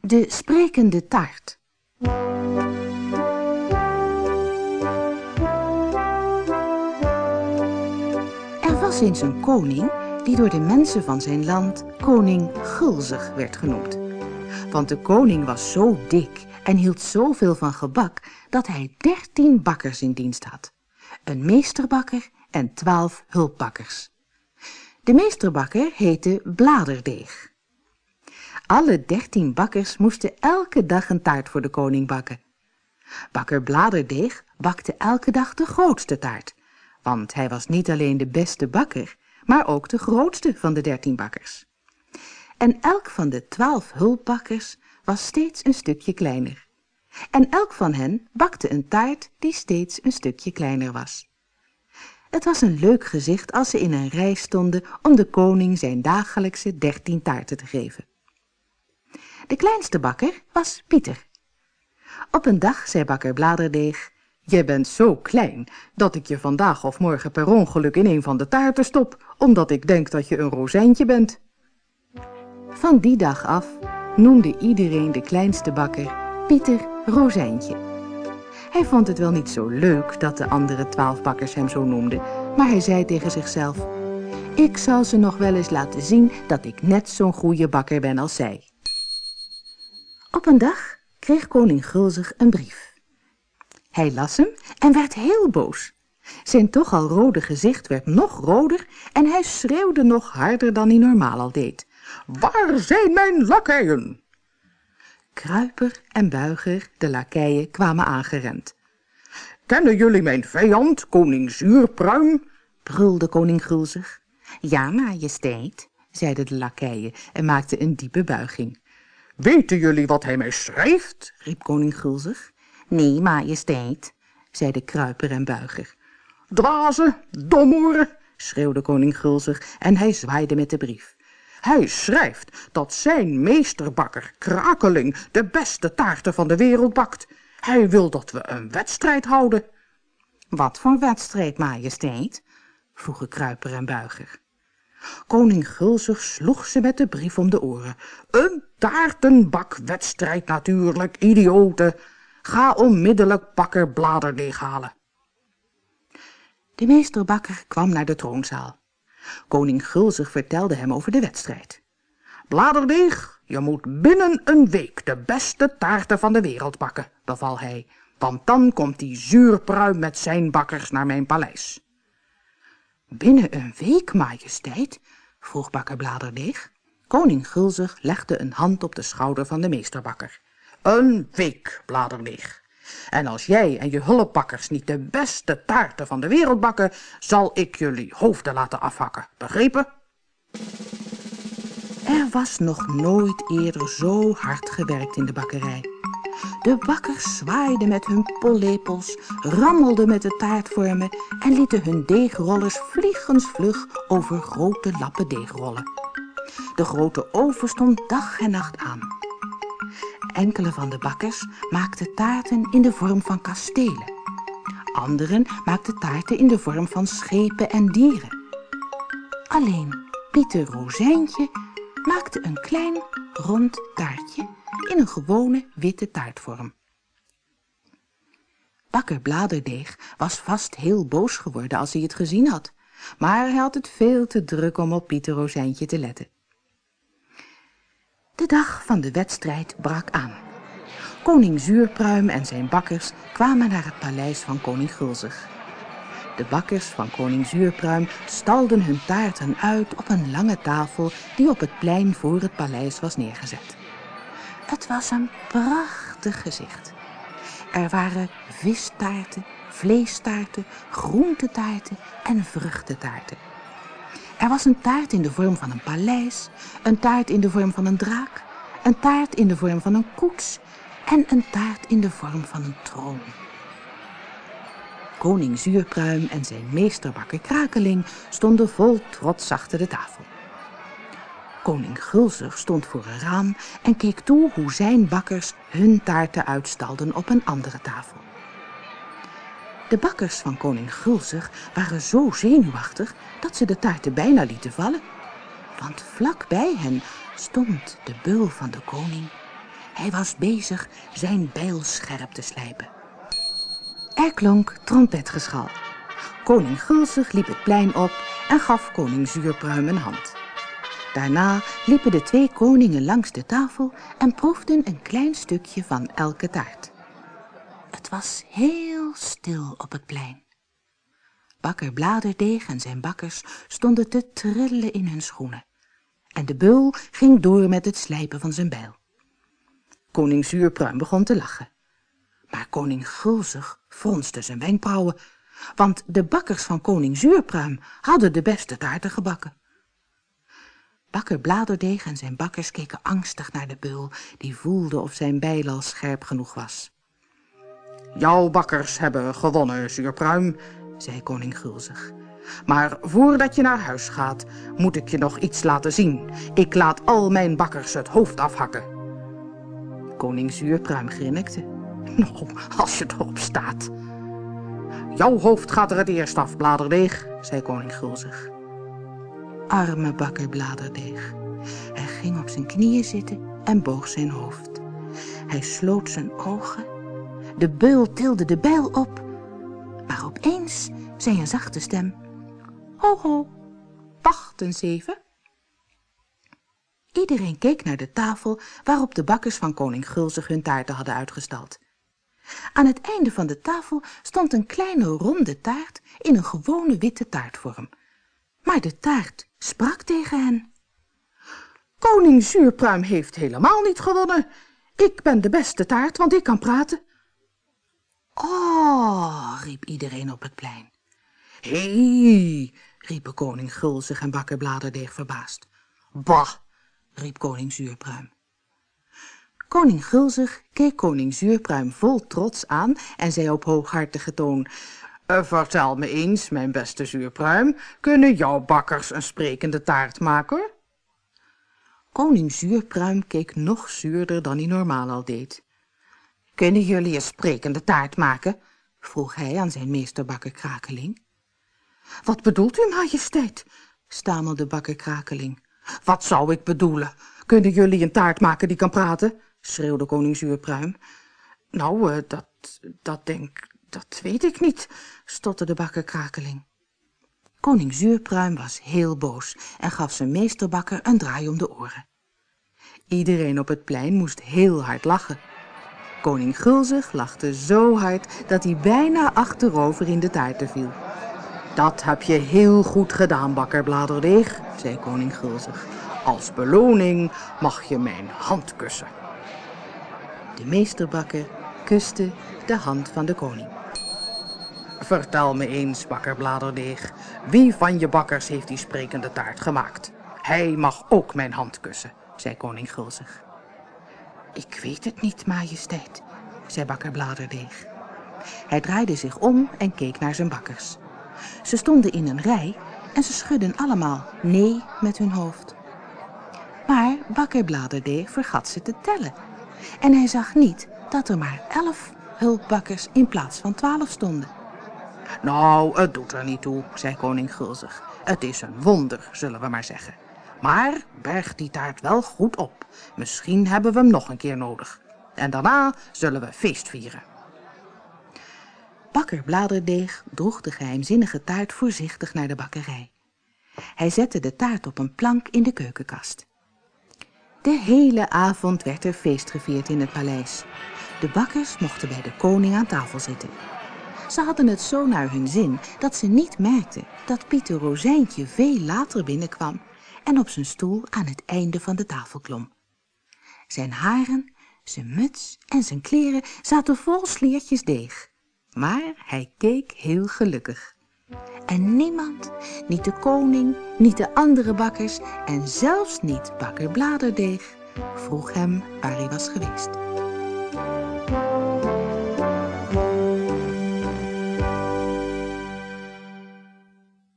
De sprekende taart. Er was eens een koning die door de mensen van zijn land koning Gulzig werd genoemd. Want de koning was zo dik en hield zoveel van gebak dat hij dertien bakkers in dienst had. Een meesterbakker en twaalf hulpbakkers. De meesterbakker heette Bladerdeeg. Alle dertien bakkers moesten elke dag een taart voor de koning bakken. Bakker Bladerdeeg bakte elke dag de grootste taart, want hij was niet alleen de beste bakker, maar ook de grootste van de dertien bakkers. En elk van de twaalf hulpbakkers was steeds een stukje kleiner. En elk van hen bakte een taart die steeds een stukje kleiner was. Het was een leuk gezicht als ze in een rij stonden om de koning zijn dagelijkse dertien taarten te geven. De kleinste bakker was Pieter. Op een dag zei bakker Bladerdeeg, je bent zo klein dat ik je vandaag of morgen per ongeluk in een van de taarten stop, omdat ik denk dat je een rozijntje bent. Van die dag af noemde iedereen de kleinste bakker Pieter Rozijntje. Hij vond het wel niet zo leuk dat de andere twaalf bakkers hem zo noemden, maar hij zei tegen zichzelf, ik zal ze nog wel eens laten zien dat ik net zo'n goede bakker ben als zij. Op een dag kreeg koning Gulzig een brief. Hij las hem en werd heel boos. Zijn toch al rode gezicht werd nog roder en hij schreeuwde nog harder dan hij normaal al deed. Waar zijn mijn lakeien? Kruiper en Buiger, de lakeien, kwamen aangerend. Kennen jullie mijn vijand, koning Zuurpruim? brulde koning Gulzig. Ja, majesteit, zeiden de lakeien en maakten een diepe buiging. Weten jullie wat hij mij schrijft? riep koning Gulzig. Nee, majesteit, zeiden Kruiper en Buiger. Dwazen, domoren, schreeuwde koning Gulzig en hij zwaaide met de brief. Hij schrijft dat zijn meesterbakker Krakeling de beste taarten van de wereld bakt. Hij wil dat we een wedstrijd houden. Wat voor wedstrijd, majesteit? vroegen Kruiper en Buiger. Koning Gulzig sloeg ze met de brief om de oren. Een taartenbakwedstrijd natuurlijk, idioten. Ga onmiddellijk bakker Bladerdeeg halen. De meesterbakker kwam naar de troonzaal. Koning Gulzig vertelde hem over de wedstrijd. Bladerdeeg, je moet binnen een week de beste taarten van de wereld bakken, beval hij, want dan komt die zuurpruim met zijn bakkers naar mijn paleis. Binnen een week, majesteit? vroeg bakker Bladerdeeg. Koning Gulzig legde een hand op de schouder van de meesterbakker. Een week, Bladerdeeg. En als jij en je hulpbakkers niet de beste taarten van de wereld bakken, zal ik jullie hoofden laten afhakken. Begrepen? Er was nog nooit eerder zo hard gewerkt in de bakkerij. De bakkers zwaaiden met hun pollepels, rammelden met de taartvormen en lieten hun deegrollers vliegensvlug over grote lappen deegrollen. De grote oven stond dag en nacht aan. Enkele van de bakkers maakten taarten in de vorm van kastelen. Anderen maakten taarten in de vorm van schepen en dieren. Alleen Pieter Rozijntje maakte een klein rond taartje in een gewone witte taartvorm. Bakker Bladerdeeg was vast heel boos geworden als hij het gezien had, maar hij had het veel te druk om op Pieter Rozijntje te letten. De dag van de wedstrijd brak aan. Koning Zuurpruim en zijn bakkers kwamen naar het paleis van koning Gulzig. De bakkers van koning Zuurpruim stalden hun taarten uit op een lange tafel die op het plein voor het paleis was neergezet. Het was een prachtig gezicht. Er waren vistaarten, vleestaarten, groentetaarten en vruchtentaarten. Er was een taart in de vorm van een paleis, een taart in de vorm van een draak, een taart in de vorm van een koets en een taart in de vorm van een troon. Koning Zuurpruim en zijn meesterbakker Krakeling stonden vol trots achter de tafel. Koning Gulzig stond voor een raam en keek toe hoe zijn bakkers hun taarten uitstalden op een andere tafel. De bakkers van koning Gulzig waren zo zenuwachtig dat ze de taarten bijna lieten vallen. Want vlak bij hen stond de beul van de koning Hij was bezig zijn bijl scherp te slijpen. Er klonk trompetgeschal. Koning Gulzig liep het plein op en gaf koning Zuurpruim een hand. Daarna liepen de twee koningen langs de tafel en proefden een klein stukje van elke taart. Het was heel stil op het plein. Bakker Bladerdeeg en zijn bakkers stonden te trillen in hun schoenen. En de beul ging door met het slijpen van zijn bijl. Koning Zuurpruim begon te lachen. Maar koning Gulzig fronste zijn wenkbrauwen, want de bakkers van koning Zuurpruim hadden de beste taarten gebakken. Bakker Bladerdeeg en zijn bakkers keken angstig naar de beul, die voelde of zijn bijl al scherp genoeg was. Jouw bakkers hebben gewonnen, Zuurpruim, zei koning Gulzig. Maar voordat je naar huis gaat, moet ik je nog iets laten zien. Ik laat al mijn bakkers het hoofd afhakken. Koning Zuurpruim grinnikte. Nou, als je erop staat. Jouw hoofd gaat er het eerst af, Bladerdeeg, zei koning Gulzig. Arme bakker Bladerdeeg. Hij ging op zijn knieën zitten en boog zijn hoofd. Hij sloot zijn ogen. De beul tilde de bijl op. Maar opeens zei een zachte stem. Ho, ho, wacht eens even. Iedereen keek naar de tafel waarop de bakkers van koning Gulzig hun taarten hadden uitgestald. Aan het einde van de tafel stond een kleine ronde taart in een gewone witte taartvorm. Maar de taart sprak tegen hen. Koning Zuurpruim heeft helemaal niet gewonnen. Ik ben de beste taart, want ik kan praten. Oh, riep iedereen op het plein. Hé, riepen koning Gulzig en bakker Bladerdeeg verbaasd. Bah, riep koning Zuurpruim. Koning Gulzig keek koning Zuurpruim vol trots aan en zei op hooghartige toon... Uh, vertel me eens, mijn beste Zuurpruim, kunnen jouw bakkers een sprekende taart maken? Koning Zuurpruim keek nog zuurder dan hij normaal al deed. Kunnen jullie een sprekende taart maken? vroeg hij aan zijn meesterbakker Krakeling. Wat bedoelt u, majesteit? stamelde bakker Krakeling. Wat zou ik bedoelen? Kunnen jullie een taart maken die kan praten? schreeuwde koning Zuurpruim. Nou, uh, dat, dat denk, dat weet ik niet, stotterde bakker Krakeling. Koning Zuurpruim was heel boos en gaf zijn meesterbakker een draai om de oren. Iedereen op het plein moest heel hard lachen. Koning Gulzig lachte zo hard dat hij bijna achterover in de taarten viel. Dat heb je heel goed gedaan, bakker Bladerdeeg, zei koning Gulzig. Als beloning mag je mijn hand kussen. De meesterbakker kuste de hand van de koning. Vertel me eens, bakker Bladerdeeg, wie van je bakkers heeft die sprekende taart gemaakt? Hij mag ook mijn hand kussen, zei koning Gulzig. Ik weet het niet, majesteit, zei bakker Bladerdeeg. Hij draaide zich om en keek naar zijn bakkers. Ze stonden in een rij en ze schudden allemaal nee met hun hoofd. Maar bakker Bladerdeeg vergat ze te tellen. En hij zag niet dat er maar elf hulpbakkers in plaats van twaalf stonden. Nou, het doet er niet toe, zei koning Gulzig. Het is een wonder, zullen we maar zeggen. Maar berg die taart wel goed op. Misschien hebben we hem nog een keer nodig. En daarna zullen we feest vieren. Bakker Bladerdeeg droeg de geheimzinnige taart voorzichtig naar de bakkerij. Hij zette de taart op een plank in de keukenkast. De hele avond werd er feest gevierd in het paleis. De bakkers mochten bij de koning aan tafel zitten. Ze hadden het zo naar hun zin dat ze niet merkten dat Pieter Rozijntje veel later binnenkwam en op zijn stoel aan het einde van de tafel klom. Zijn haren, zijn muts en zijn kleren zaten vol sliertjes deeg, maar hij keek heel gelukkig. En niemand, niet de koning, niet de andere bakkers en zelfs niet bakker Bladerdeeg, vroeg hem waar hij was geweest.